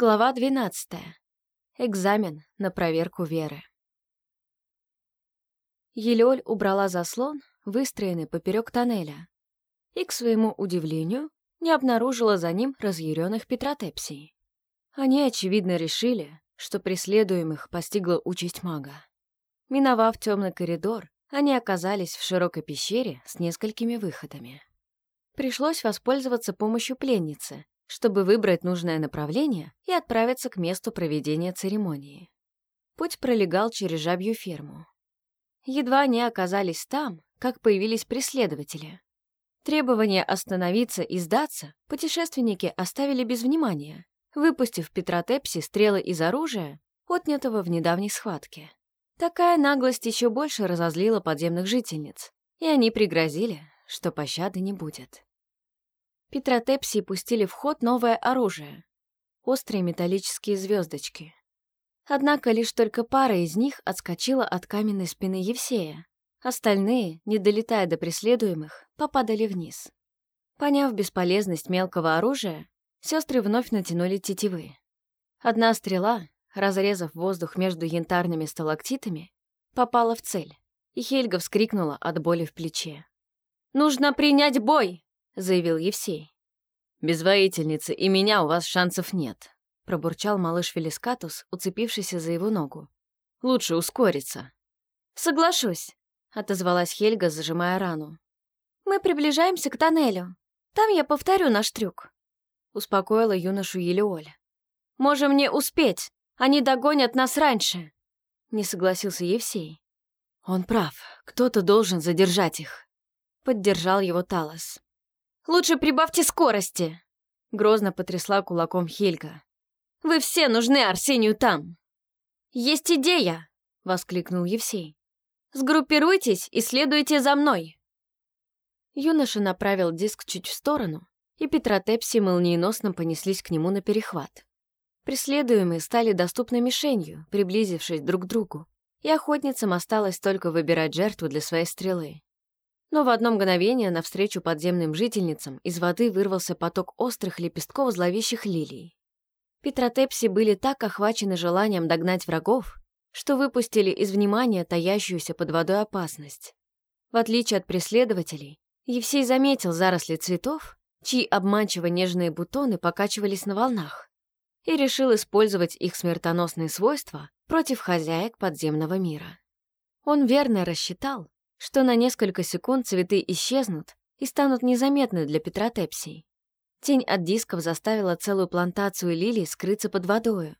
Глава 12. Экзамен на проверку веры. Елёль убрала заслон, выстроенный поперек тоннеля, и, к своему удивлению, не обнаружила за ним разъяренных петротепсий. Они, очевидно, решили, что преследуемых постигла участь мага. Миновав темный коридор, они оказались в широкой пещере с несколькими выходами. Пришлось воспользоваться помощью пленницы, чтобы выбрать нужное направление и отправиться к месту проведения церемонии. Путь пролегал через жабью ферму. Едва они оказались там, как появились преследователи. Требование остановиться и сдаться путешественники оставили без внимания, выпустив Петротепси стрелы из оружия, отнятого в недавней схватке. Такая наглость еще больше разозлила подземных жительниц, и они пригрозили, что пощады не будет. Петротепсии пустили в ход новое оружие — острые металлические звездочки. Однако лишь только пара из них отскочила от каменной спины Евсея. Остальные, не долетая до преследуемых, попадали вниз. Поняв бесполезность мелкого оружия, сестры вновь натянули тетивы. Одна стрела, разрезав воздух между янтарными сталактитами, попала в цель, и Хельга вскрикнула от боли в плече. «Нужно принять бой!» Заявил Евсей. «Без воительницы и меня у вас шансов нет», — пробурчал малыш Велискатус, уцепившийся за его ногу. «Лучше ускориться». «Соглашусь», — отозвалась Хельга, зажимая рану. «Мы приближаемся к тоннелю. Там я повторю наш трюк», — успокоила юношу Елеоль. «Можем не успеть. Они догонят нас раньше», — не согласился Евсей. «Он прав. Кто-то должен задержать их», — поддержал его Талос. Лучше прибавьте скорости!» Грозно потрясла кулаком Хельга. «Вы все нужны Арсению там!» «Есть идея!» — воскликнул Евсей. «Сгруппируйтесь и следуйте за мной!» Юноша направил диск чуть в сторону, и Петротепси молниеносно понеслись к нему на перехват. Преследуемые стали доступной мишенью, приблизившись друг к другу, и охотницам осталось только выбирать жертву для своей стрелы. Но в одно мгновение навстречу подземным жительницам из воды вырвался поток острых лепестков зловещих лилий. Петротепси были так охвачены желанием догнать врагов, что выпустили из внимания таящуюся под водой опасность. В отличие от преследователей, Евсей заметил заросли цветов, чьи обманчиво нежные бутоны покачивались на волнах, и решил использовать их смертоносные свойства против хозяек подземного мира. Он верно рассчитал, что на несколько секунд цветы исчезнут и станут незаметны для петротепсий. Тень от дисков заставила целую плантацию лилий скрыться под водою,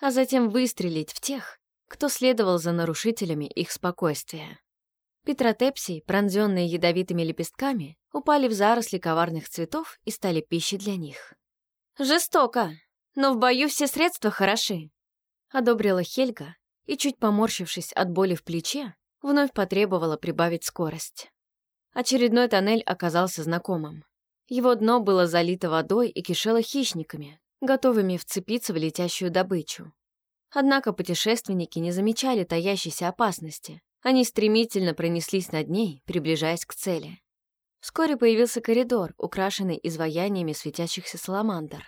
а затем выстрелить в тех, кто следовал за нарушителями их спокойствия. Петротепсии, пронзенные ядовитыми лепестками, упали в заросли коварных цветов и стали пищей для них. «Жестоко, но в бою все средства хороши», — одобрила Хельга и, чуть поморщившись от боли в плече, вновь потребовала прибавить скорость. Очередной тоннель оказался знакомым. Его дно было залито водой и кишело хищниками, готовыми вцепиться в летящую добычу. Однако путешественники не замечали таящейся опасности. Они стремительно пронеслись над ней, приближаясь к цели. Вскоре появился коридор, украшенный изваяниями светящихся саламандр.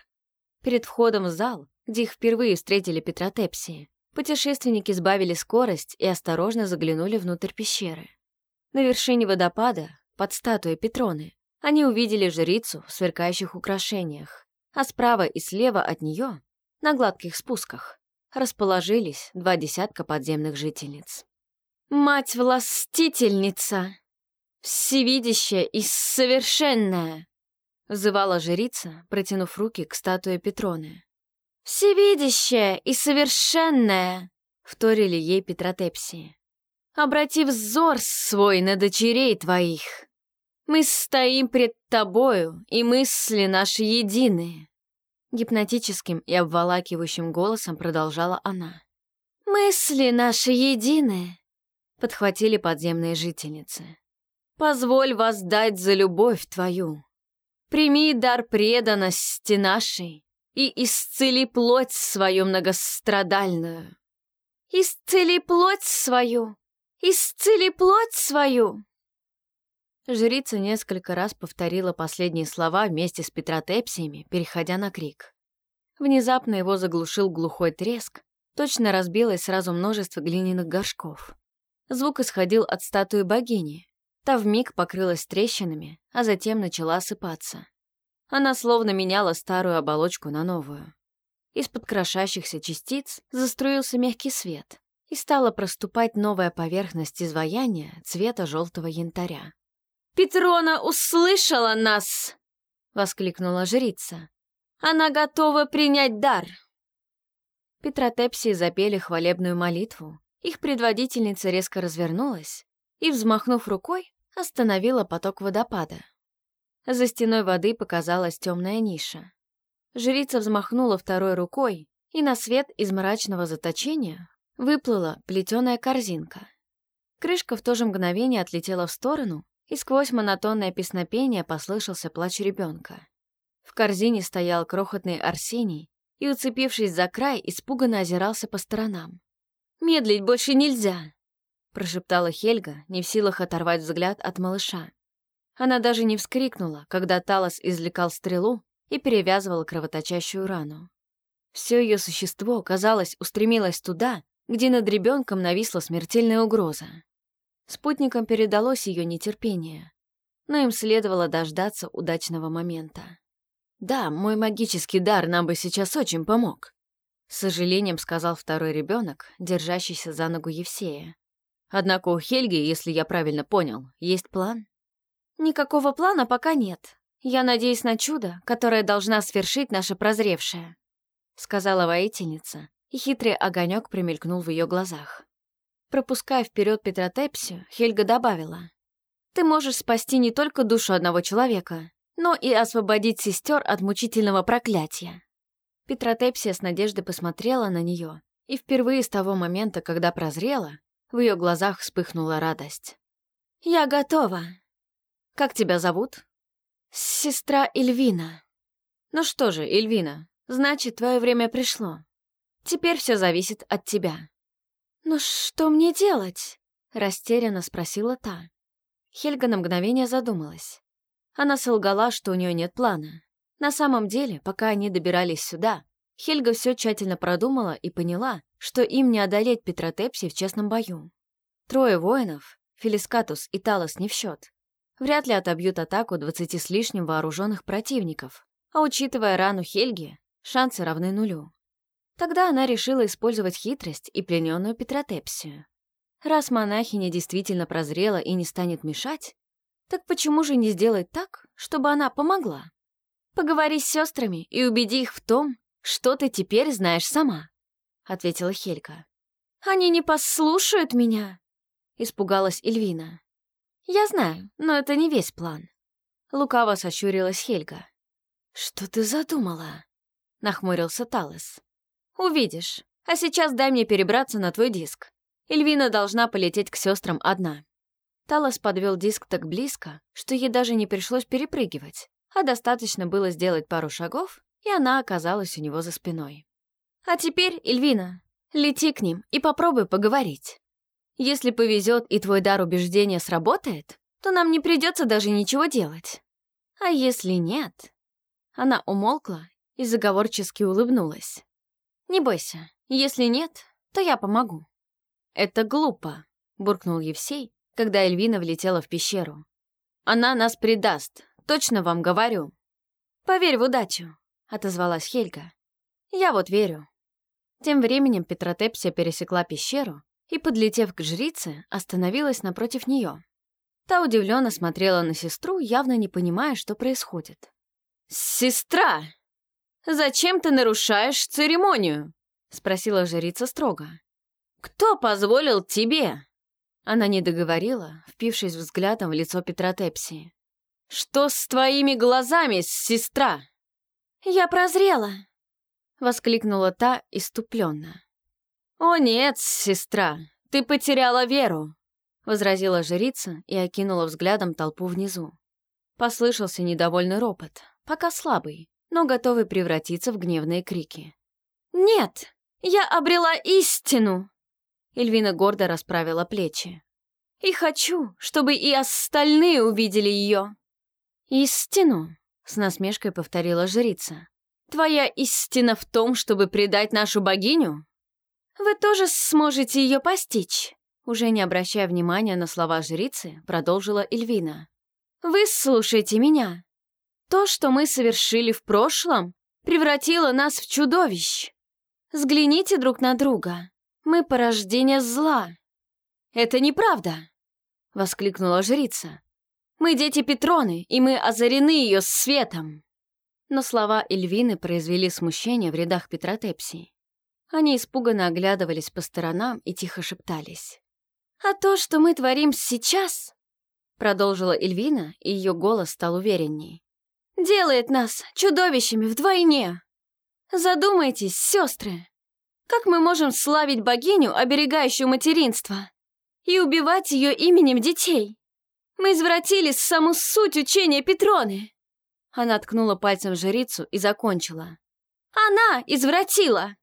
Перед входом в зал, где их впервые встретили Петротепсии, Путешественники сбавили скорость и осторожно заглянули внутрь пещеры. На вершине водопада, под статуей Петроны, они увидели жрицу в сверкающих украшениях, а справа и слева от нее, на гладких спусках, расположились два десятка подземных жительниц. «Мать-властительница! Всевидящая и совершенная!» — взывала жрица, протянув руки к статуе Петроны. «Всевидящая и совершенная!» — вторили ей Петротепсии. «Обрати взор свой на дочерей твоих. Мы стоим пред тобою, и мысли наши единые!» Гипнотическим и обволакивающим голосом продолжала она. «Мысли наши единые!» — подхватили подземные жительницы. «Позволь воздать за любовь твою. Прими дар преданности нашей, и исцели плоть свою многострадальную. Исцели плоть свою! Исцели плоть свою!» Жрица несколько раз повторила последние слова вместе с петротепсиями, переходя на крик. Внезапно его заглушил глухой треск, точно разбилось сразу множество глиняных горшков. Звук исходил от статуи богини. Та вмиг покрылась трещинами, а затем начала осыпаться. Она словно меняла старую оболочку на новую. Из-под крошащихся частиц заструился мягкий свет, и стала проступать новая поверхность изваяния цвета желтого янтаря. «Петрона услышала нас!» — воскликнула жрица. «Она готова принять дар!» Петротепсии запели хвалебную молитву. Их предводительница резко развернулась и, взмахнув рукой, остановила поток водопада. За стеной воды показалась темная ниша. Жрица взмахнула второй рукой, и на свет из мрачного заточения выплыла плетеная корзинка. Крышка в то же мгновение отлетела в сторону, и сквозь монотонное песнопение послышался плач ребенка. В корзине стоял крохотный Арсений и, уцепившись за край, испуганно озирался по сторонам. «Медлить больше нельзя!» — прошептала Хельга, не в силах оторвать взгляд от малыша. Она даже не вскрикнула, когда Талос извлекал стрелу и перевязывал кровоточащую рану. Все ее существо, казалось, устремилось туда, где над ребенком нависла смертельная угроза. Спутникам передалось ее нетерпение, но им следовало дождаться удачного момента. «Да, мой магический дар нам бы сейчас очень помог», — с сожалением сказал второй ребенок, держащийся за ногу Евсея. «Однако у Хельги, если я правильно понял, есть план?» «Никакого плана пока нет. Я надеюсь на чудо, которое должна свершить наша прозревшая», — сказала воительница, и хитрый огонек примелькнул в ее глазах. Пропуская вперед Петротепсию, Хельга добавила. «Ты можешь спасти не только душу одного человека, но и освободить сестер от мучительного проклятия». Петротепсия с надеждой посмотрела на нее, и впервые с того момента, когда прозрела, в ее глазах вспыхнула радость. «Я готова», как тебя зовут? Сестра Эльвина. Ну что же, Эльвина, значит, твое время пришло. Теперь все зависит от тебя. Ну что мне делать? Растерянно спросила та. Хельга на мгновение задумалась. Она солгала, что у нее нет плана. На самом деле, пока они добирались сюда, Хельга все тщательно продумала и поняла, что им не одолеть Петротепси в честном бою. Трое воинов, Фелискатус и Талос не в счет, вряд ли отобьют атаку двадцати с лишним вооруженных противников, а учитывая рану Хельги, шансы равны нулю. Тогда она решила использовать хитрость и плененную Петротепсию. Раз монахиня действительно прозрела и не станет мешать, так почему же не сделать так, чтобы она помогла? Поговори с сестрами и убеди их в том, что ты теперь знаешь сама, ответила Хелька. Они не послушают меня, испугалась Эльвина. «Я знаю, но это не весь план». Лукаво сощурилась Хельга. «Что ты задумала?» — нахмурился Талос. «Увидишь. А сейчас дай мне перебраться на твой диск. Эльвина должна полететь к сестрам одна». Талос подвел диск так близко, что ей даже не пришлось перепрыгивать, а достаточно было сделать пару шагов, и она оказалась у него за спиной. «А теперь, Эльвина, лети к ним и попробуй поговорить». Если повезет и твой дар убеждения сработает, то нам не придется даже ничего делать. А если нет? Она умолкла и заговорчески улыбнулась. Не бойся, если нет, то я помогу. Это глупо, буркнул Евсей, когда Эльвина влетела в пещеру. Она нас предаст, точно вам говорю. Поверь в удачу, отозвалась Хельга. Я вот верю. Тем временем Петротепсия пересекла пещеру и, подлетев к жрице, остановилась напротив нее. Та удивленно смотрела на сестру, явно не понимая, что происходит. «Сестра! Зачем ты нарушаешь церемонию?» — спросила жрица строго. «Кто позволил тебе?» Она не договорила, впившись взглядом в лицо Петра Тепсии. «Что с твоими глазами, сестра?» «Я прозрела!» — воскликнула та иступленно. «О нет, сестра, ты потеряла веру!» — возразила жрица и окинула взглядом толпу внизу. Послышался недовольный ропот, пока слабый, но готовый превратиться в гневные крики. «Нет, я обрела истину!» Эльвина гордо расправила плечи. «И хочу, чтобы и остальные увидели ее!» «Истину!» — с насмешкой повторила жрица. Твоя истина в том, чтобы предать нашу богиню? Вы тоже сможете ее постичь. Уже не обращая внимания на слова жрицы, продолжила Эльвина. Вы слушайте меня. То, что мы совершили в прошлом, превратило нас в чудовищ. Взгляните друг на друга. Мы порождение зла. Это неправда, воскликнула жрица. Мы дети Петроны, и мы озарены ее светом. Но слова Эльвины произвели смущение в рядах Петротепсии. Они испуганно оглядывались по сторонам и тихо шептались. «А то, что мы творим сейчас», — продолжила Эльвина, и ее голос стал уверенней, «делает нас чудовищами вдвойне. Задумайтесь, сестры, как мы можем славить богиню, оберегающую материнство, и убивать ее именем детей? Мы извратили саму суть учения Петроны». Она ткнула пальцем жрицу и закончила. «Она извратила!»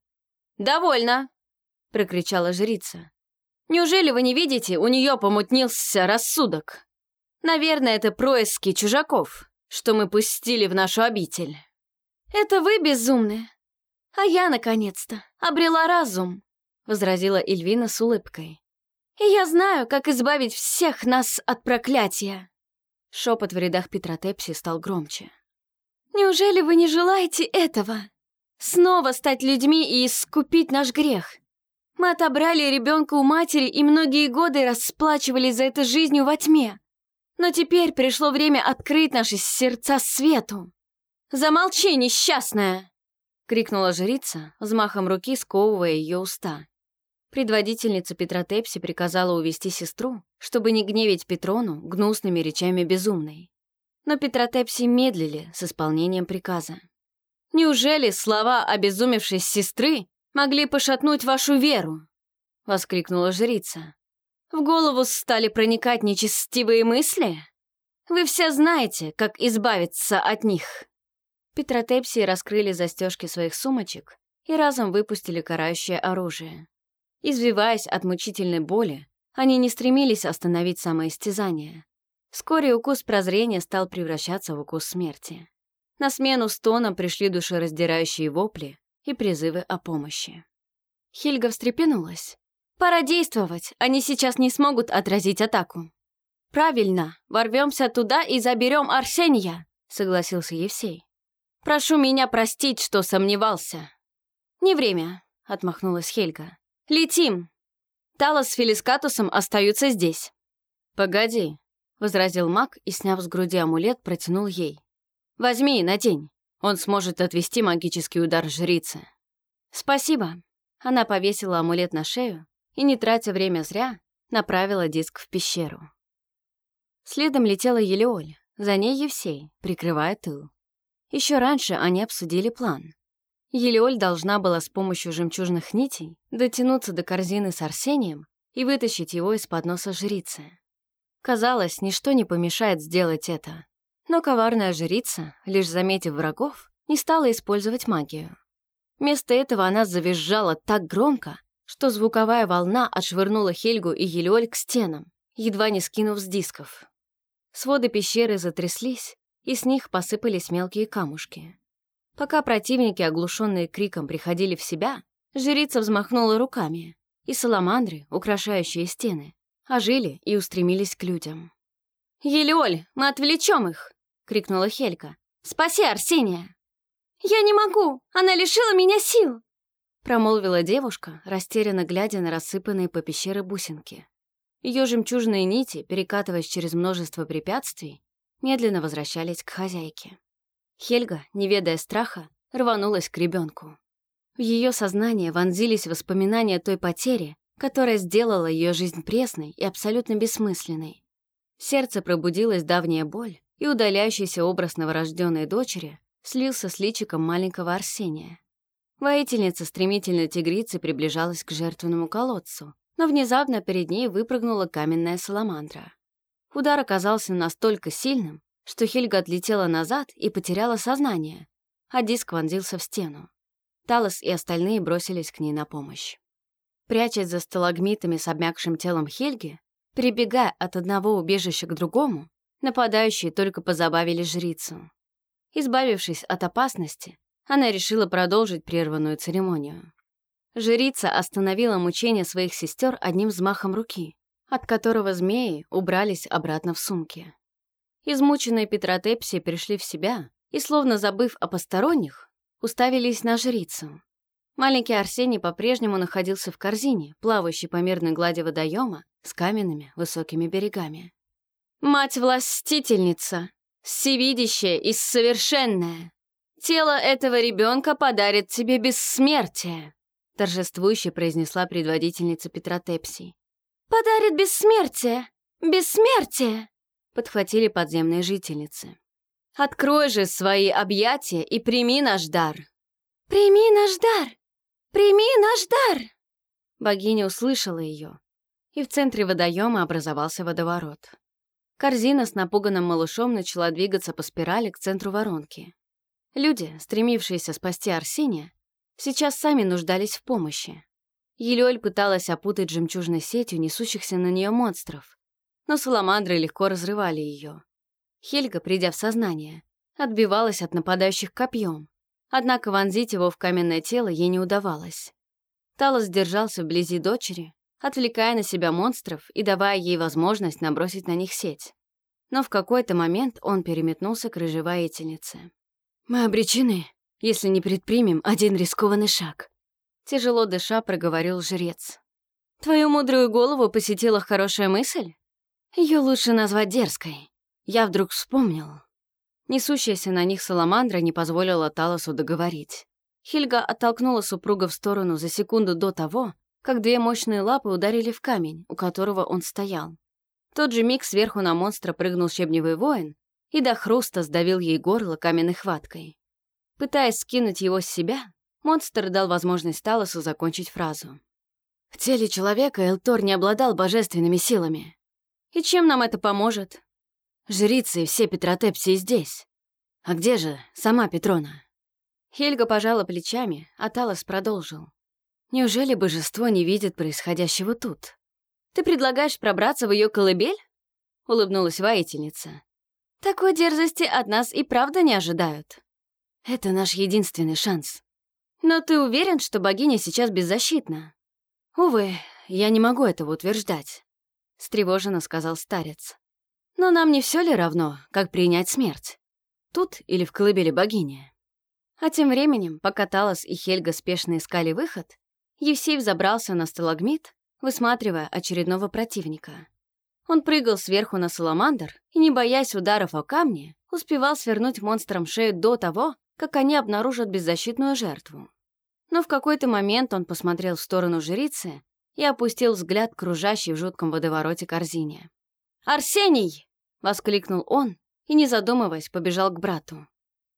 «Довольно!» — прокричала жрица. «Неужели вы не видите, у нее помутнился рассудок? Наверное, это происки чужаков, что мы пустили в нашу обитель». «Это вы безумны, а я, наконец-то, обрела разум», — возразила Эльвина с улыбкой. «И я знаю, как избавить всех нас от проклятия». Шепот в рядах Петротепси стал громче. «Неужели вы не желаете этого?» Снова стать людьми и искупить наш грех. Мы отобрали ребенка у матери и многие годы расплачивались за это жизнью во тьме. Но теперь пришло время открыть наши сердца свету. «Замолчи, несчастная!» — крикнула жрица, взмахом руки сковывая ее уста. Предводительница Петра Тепси приказала увести сестру, чтобы не гневить Петрону гнусными речами безумной. Но Петра Тепси медлили с исполнением приказа. Неужели слова обезумевшей сестры могли пошатнуть вашу веру?» — воскликнула жрица. «В голову стали проникать нечестивые мысли? Вы все знаете, как избавиться от них». Петротепсии раскрыли застежки своих сумочек и разом выпустили карающее оружие. Извиваясь от мучительной боли, они не стремились остановить самоистязание. Вскоре укус прозрения стал превращаться в укус смерти. На смену стонам пришли душераздирающие вопли и призывы о помощи. Хильга встрепенулась. «Пора действовать, они сейчас не смогут отразить атаку». «Правильно, ворвемся туда и заберем Арсения», — согласился Евсей. «Прошу меня простить, что сомневался». «Не время», — отмахнулась Хельга. «Летим. Талос с Фелискатусом остаются здесь». «Погоди», — возразил маг и, сняв с груди амулет, протянул ей. Возьми и надень. Он сможет отвести магический удар жрицы. Спасибо. Она повесила амулет на шею и, не тратя время зря, направила диск в пещеру. Следом летела Елеоль, за ней Евсей, прикрывая тыл. Еще раньше они обсудили план. Елеоль должна была с помощью жемчужных нитей дотянуться до корзины с Арсением и вытащить его из-под носа жрицы. Казалось, ничто не помешает сделать это. Но коварная жрица, лишь заметив врагов, не стала использовать магию. Вместо этого она завизжала так громко, что звуковая волна отшвырнула Хельгу и Елеоль к стенам, едва не скинув с дисков. Своды пещеры затряслись, и с них посыпались мелкие камушки. Пока противники, оглушенные криком, приходили в себя, жрица взмахнула руками, и саламандры, украшающие стены, ожили и устремились к людям. «Елеоль, мы отвлечем их!» — крикнула Хелька. «Спаси Арсения!» «Я не могу! Она лишила меня сил!» Промолвила девушка, растерянно глядя на рассыпанные по пещере бусинки. Ее жемчужные нити, перекатываясь через множество препятствий, медленно возвращались к хозяйке. Хельга, не ведая страха, рванулась к ребенку. В ее сознание вонзились воспоминания той потери, которая сделала ее жизнь пресной и абсолютно бессмысленной. Сердце пробудилась давняя боль, и удаляющийся образ новорожденной дочери слился с личиком маленького Арсения. Воительница стремительно тигрицы приближалась к жертвенному колодцу, но внезапно перед ней выпрыгнула каменная саламандра. Удар оказался настолько сильным, что Хельга отлетела назад и потеряла сознание, а диск вонзился в стену. Талос и остальные бросились к ней на помощь. Прячась за сталагмитами с обмякшим телом Хельги, перебегая от одного убежища к другому, Нападающие только позабавили жрицу. Избавившись от опасности, Она решила продолжить прерванную церемонию. Жрица остановила мучение своих сестер одним взмахом руки, от которого змеи убрались обратно в сумки. Измученные Петротепсии пришли в себя и, словно забыв о посторонних, уставились на жрицу. Маленький Арсений по-прежнему находился в корзине, плавающей по мирной глади водоема с каменными высокими берегами. «Мать-властительница, всевидящая и совершенная, тело этого ребенка подарит тебе бессмертие», торжествующе произнесла предводительница Петротепсий. «Подарит бессмертие! Бессмертие!» подхватили подземные жительницы. «Открой же свои объятия и прими наш дар!» «Прими наш дар! Прими наш дар!» Богиня услышала ее, и в центре водоема образовался водоворот. Корзина с напуганным малышом начала двигаться по спирали к центру воронки. Люди, стремившиеся спасти Арсения, сейчас сами нуждались в помощи. Елёль пыталась опутать жемчужной сетью несущихся на нее монстров, но саламандры легко разрывали ее. Хельга, придя в сознание, отбивалась от нападающих копьем, однако вонзить его в каменное тело ей не удавалось. Талос держался вблизи дочери, отвлекая на себя монстров и давая ей возможность набросить на них сеть. Но в какой-то момент он переметнулся к рыжей. «Мы обречены, если не предпримем один рискованный шаг», тяжело дыша проговорил жрец. «Твою мудрую голову посетила хорошая мысль?» Ее лучше назвать дерзкой. Я вдруг вспомнил. Несущаяся на них саламандра не позволила Талосу договорить. Хильга оттолкнула супруга в сторону за секунду до того, как две мощные лапы ударили в камень, у которого он стоял. В тот же миг сверху на монстра прыгнул щебневый воин и до хруста сдавил ей горло каменной хваткой. Пытаясь скинуть его с себя, монстр дал возможность Талосу закончить фразу. В теле человека Элтор не обладал божественными силами. И чем нам это поможет? Жрицы и все Петротепсии здесь. А где же сама Петрона? Хельга пожала плечами, а Талос продолжил. Неужели божество не видит происходящего тут? Ты предлагаешь пробраться в ее колыбель? Улыбнулась воительница. Такой дерзости от нас и правда не ожидают. Это наш единственный шанс. Но ты уверен, что богиня сейчас беззащитна? Увы, я не могу этого утверждать. — встревоженно сказал старец. «Но нам не все ли равно, как принять смерть? Тут или в колыбели богини?» А тем временем, пока Талос и Хельга спешно искали выход, Евсей взобрался на сталагмит, высматривая очередного противника. Он прыгал сверху на саламандр и, не боясь ударов о камни, успевал свернуть монстрам шею до того, как они обнаружат беззащитную жертву. Но в какой-то момент он посмотрел в сторону жрицы и опустил взгляд к кружащей в жутком водовороте корзине. «Арсений!» — воскликнул он и, не задумываясь, побежал к брату.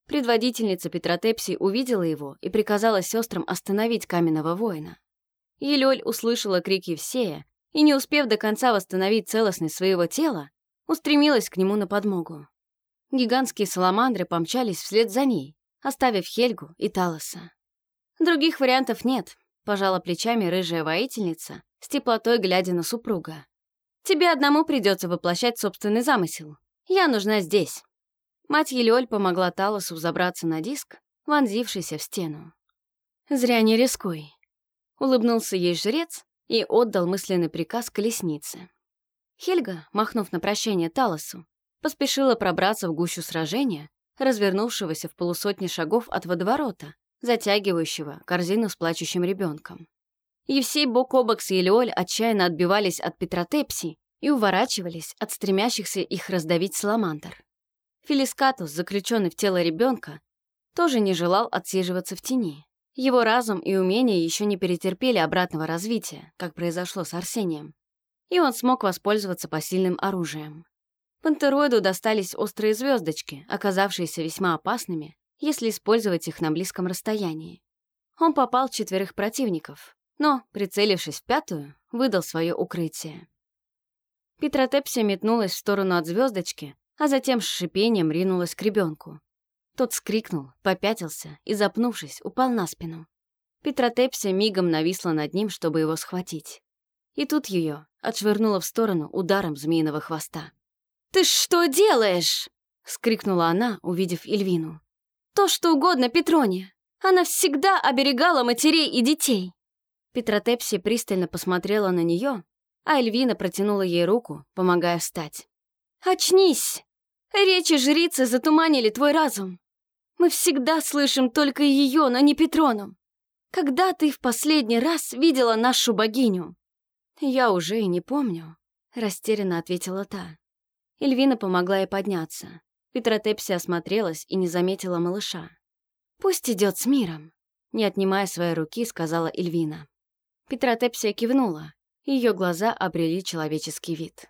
Предводительница Петротепсии увидела его и приказала сестрам остановить каменного воина. Елёль услышала крики Евсея и, не успев до конца восстановить целостность своего тела, устремилась к нему на подмогу. Гигантские саламандры помчались вслед за ней, оставив Хельгу и Талоса. Других вариантов нет, Пожала плечами рыжая воительница, с теплотой глядя на супруга. «Тебе одному придется воплощать собственный замысел. Я нужна здесь». Мать Елёль помогла Талосу забраться на диск, вонзившийся в стену. «Зря не рискуй», — улыбнулся ей жрец и отдал мысленный приказ колеснице. Хельга, махнув на прощание Талосу, поспешила пробраться в гущу сражения, развернувшегося в полусотни шагов от водоворота, затягивающего корзину с плачущим ребенком. Евсей бок о бок с Елеоль отчаянно отбивались от Петротепси и уворачивались от стремящихся их раздавить саламандр. Филискатус, заключенный в тело ребенка, тоже не желал отсиживаться в тени. Его разум и умения еще не перетерпели обратного развития, как произошло с Арсением, и он смог воспользоваться посильным оружием. Пантероиду достались острые звездочки, оказавшиеся весьма опасными если использовать их на близком расстоянии. Он попал в четверых противников, но, прицелившись в пятую, выдал свое укрытие. Петротепсия метнулась в сторону от звездочки, а затем с шипением ринулась к ребенку. Тот скрикнул, попятился и, запнувшись, упал на спину. Петротепсия мигом нависла над ним, чтобы его схватить. И тут ее отшвырнула в сторону ударом змеиного хвоста. «Ты что делаешь?» — скрикнула она, увидев Эльвину. «То, что угодно, Петроне! Она всегда оберегала матерей и детей. Петротепсия пристально посмотрела на нее, а Эльвина протянула ей руку, помогая встать. «Очнись! Речи жрицы затуманили твой разум. Мы всегда слышим только ее, но не Петрону. Когда ты в последний раз видела нашу богиню?» «Я уже и не помню», — растерянно ответила та. Эльвина помогла ей подняться. Петротепсия осмотрелась и не заметила малыша. «Пусть идет с миром», — не отнимая своей руки, сказала Эльвина. Петротепсия кивнула. Ее глаза обрели человеческий вид.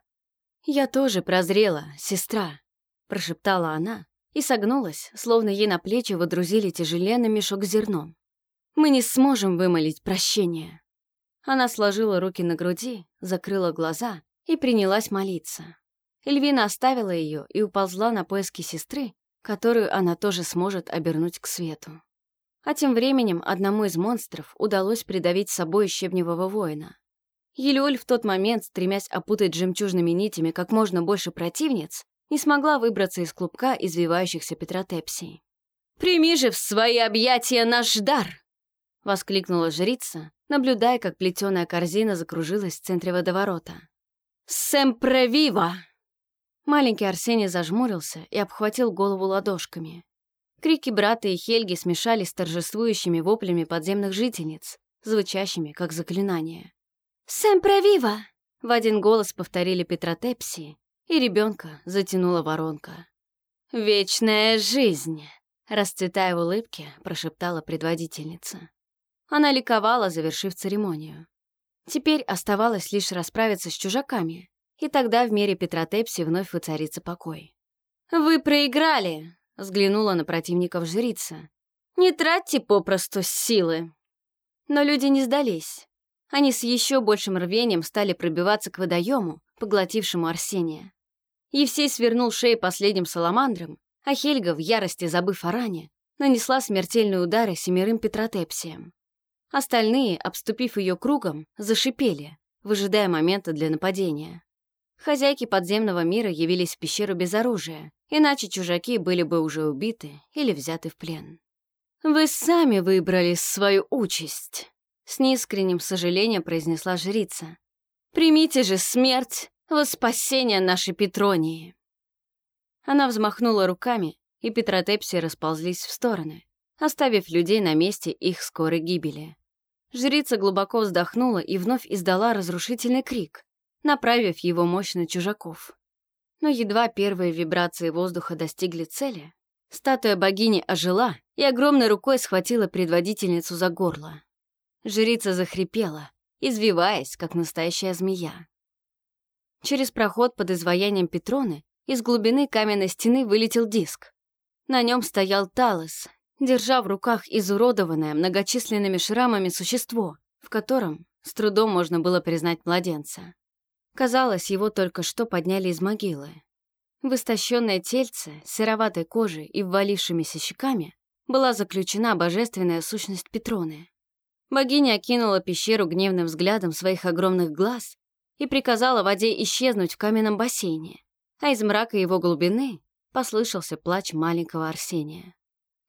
«Я тоже прозрела, сестра», — прошептала она и согнулась, словно ей на плечи водрузили тяжеленный мешок с зерном. «Мы не сможем вымолить прощение». Она сложила руки на груди, закрыла глаза и принялась молиться. Эльвина оставила ее и уползла на поиски сестры, которую она тоже сможет обернуть к свету. А тем временем одному из монстров удалось придавить с собой щебневого воина. Елюль в тот момент, стремясь опутать жемчужными нитями как можно больше противниц, не смогла выбраться из клубка извивающихся петротепсий. «Прими же в свои объятия наш дар!» — воскликнула жрица, наблюдая, как плетеная корзина закружилась в центре водоворота. «Семпре вива!» Маленький Арсений зажмурился и обхватил голову ладошками. Крики брата и Хельги смешались с торжествующими воплями подземных жительниц, звучащими как заклинание. «Семпре вива!» — в один голос повторили Петротепси, и ребенка затянула воронка. «Вечная жизнь!» — расцветая в улыбке, прошептала предводительница. Она ликовала, завершив церемонию. Теперь оставалось лишь расправиться с чужаками, и тогда в мире Петротепси вновь воцарится покой. «Вы проиграли!» — взглянула на противников жрица. «Не тратьте попросту силы!» Но люди не сдались. Они с еще большим рвением стали пробиваться к водоему, поглотившему Арсения. Евсей свернул шею последним саламандром, а Хельга, в ярости забыв о ране, нанесла смертельные удары семерым петротепсиям. Остальные, обступив ее кругом, зашипели, выжидая момента для нападения. Хозяйки подземного мира явились в пещеру без оружия, иначе чужаки были бы уже убиты или взяты в плен. «Вы сами выбрали свою участь», — с неискренним сожалением произнесла жрица. «Примите же смерть во спасение нашей Петронии». Она взмахнула руками, и Петротепси расползлись в стороны, оставив людей на месте их скорой гибели. Жрица глубоко вздохнула и вновь издала разрушительный крик, направив его мощь на чужаков. Но едва первые вибрации воздуха достигли цели, статуя богини ожила и огромной рукой схватила предводительницу за горло. Жрица захрипела, извиваясь, как настоящая змея. Через проход под изваянием Петроны из глубины каменной стены вылетел диск. На нем стоял Талос, держа в руках изуродованное многочисленными шрамами существо, в котором с трудом можно было признать младенца. Казалось, его только что подняли из могилы. В истощенное тельце, сероватой кожей и ввалившимися щеками была заключена божественная сущность Петроны. Богиня окинула пещеру гневным взглядом своих огромных глаз и приказала воде исчезнуть в каменном бассейне, а из мрака его глубины послышался плач маленького Арсения.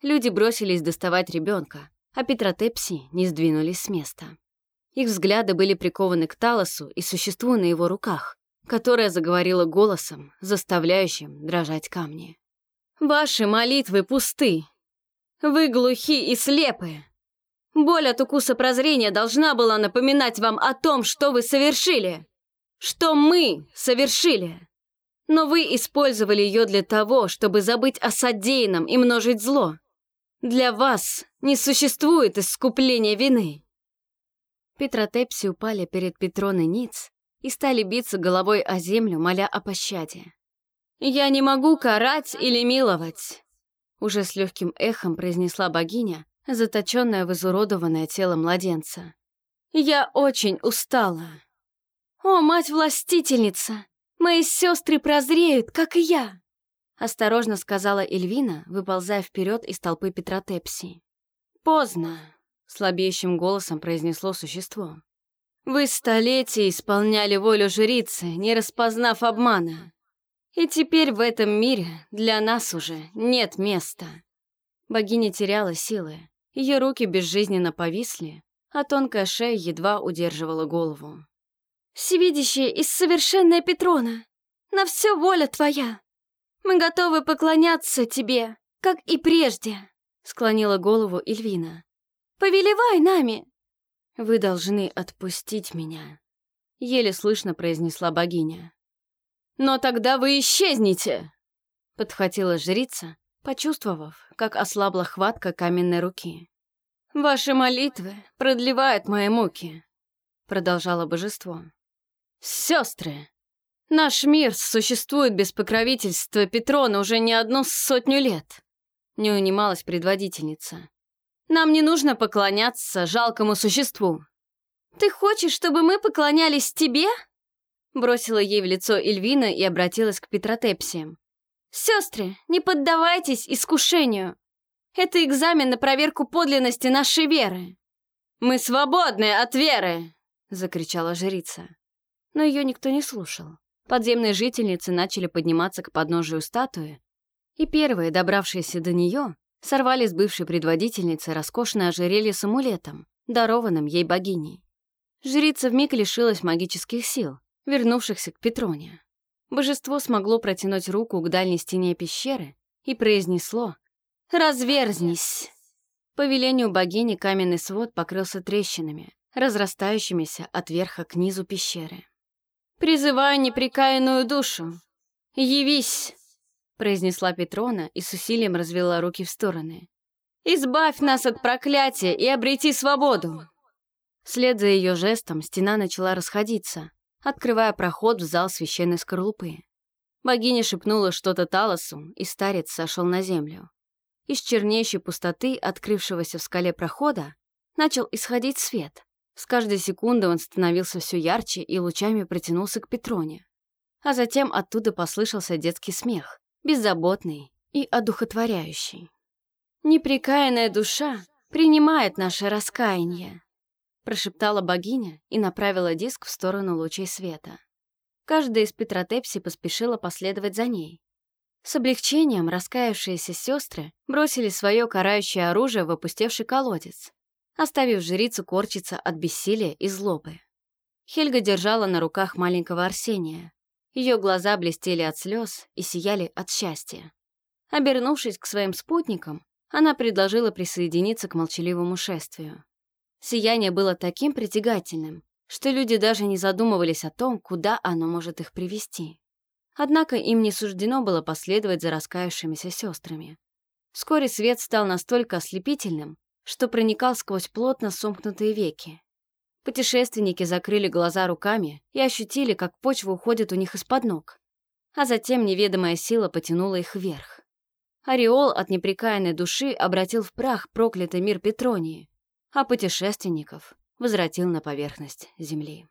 Люди бросились доставать ребенка, а Петротепси не сдвинулись с места. Их взгляды были прикованы к Талосу и существу на его руках, которое заговорило голосом, заставляющим дрожать камни. «Ваши молитвы пусты. Вы глухи и слепы. Боль от укуса прозрения должна была напоминать вам о том, что вы совершили, что мы совершили. Но вы использовали ее для того, чтобы забыть о содеянном и множить зло. Для вас не существует искупления вины. Петротепси упали перед Петроной Ниц и стали биться головой о землю, моля о пощаде. «Я не могу карать или миловать», — уже с легким эхом произнесла богиня, заточенная в изуродованное тело младенца. «Я очень устала». «О, мать-властительница! Мои сестры прозреют, как и я!» Осторожно сказала Эльвина, выползая вперед из толпы Петротепси. «Поздно», слабеющим голосом произнесло существо. Вы столетия исполняли волю жрицы, не распознав обмана. И теперь в этом мире для нас уже нет места. Богиня теряла силы. Ее руки безжизненно повисли, а тонкая шея едва удерживала голову. «Всевидящая и совершенная Петрона, на все воля твоя. Мы готовы поклоняться тебе, как и прежде», — склонила голову Эльвина. «Повелевай нами!» «Вы должны отпустить меня», — еле слышно произнесла богиня. «Но тогда вы исчезнете!» — подхватила жрица, почувствовав, как ослабла хватка каменной руки. «Ваши молитвы продлевают мои муки», — продолжало божество. «Сестры, наш мир существует без покровительства Петрона уже не одну сотню лет», — не унималась предводительница. «Нам не нужно поклоняться жалкому существу». «Ты хочешь, чтобы мы поклонялись тебе?» Бросила ей в лицо Эльвина и обратилась к Петротепсиям. «Сестры, не поддавайтесь искушению. Это экзамен на проверку подлинности нашей веры». «Мы свободны от веры!» — закричала жрица. Но ее никто не слушал. Подземные жительницы начали подниматься к подножию статуи, и первые, добравшиеся до нее, сорвали с бывшей предводительницы роскошное ожерелье с амулетом, дарованным ей богиней. Жрица вмиг лишилась магических сил, вернувшихся к Петроне. Божество смогло протянуть руку к дальней стене пещеры и произнесло «Разверзнись!». По велению богини каменный свод покрылся трещинами, разрастающимися от верха к низу пещеры. «Призываю неприкаянную душу! Явись!» произнесла Петрона и с усилием развела руки в стороны. «Избавь нас от проклятия и обрети свободу!» Вслед за ее жестом стена начала расходиться, открывая проход в зал священной скорлупы. Богиня шепнула что-то Талосу, и старец сошел на землю. Из чернейшей пустоты, открывшегося в скале прохода, начал исходить свет. С каждой секунды он становился все ярче и лучами протянулся к Петроне. А затем оттуда послышался детский смех, беззаботный и одухотворяющий. «Непрекаянная душа принимает наше раскаяние», прошептала богиня и направила диск в сторону лучей света. Каждая из Петротепси поспешила последовать за ней. С облегчением раскаявшиеся сестры бросили свое карающее оружие в опустевший колодец, оставив жрицу корчиться от бессилия и злобы. Хельга держала на руках маленького Арсения. Ее глаза блестели от слез и сияли от счастья. Обернувшись к своим спутникам, она предложила присоединиться к молчаливому шествию. Сияние было таким притягательным, что люди даже не задумывались о том, куда оно может их привести. Однако им не суждено было последовать за раскаявшимися сестрами. Вскоре свет стал настолько ослепительным, что проникал сквозь плотно сомкнутые веки. Путешественники закрыли глаза руками и ощутили, как почва уходит у них из-под ног. А затем неведомая сила потянула их вверх. Ореол от непрекаянной души обратил в прах проклятый мир Петронии, а путешественников возвратил на поверхность Земли.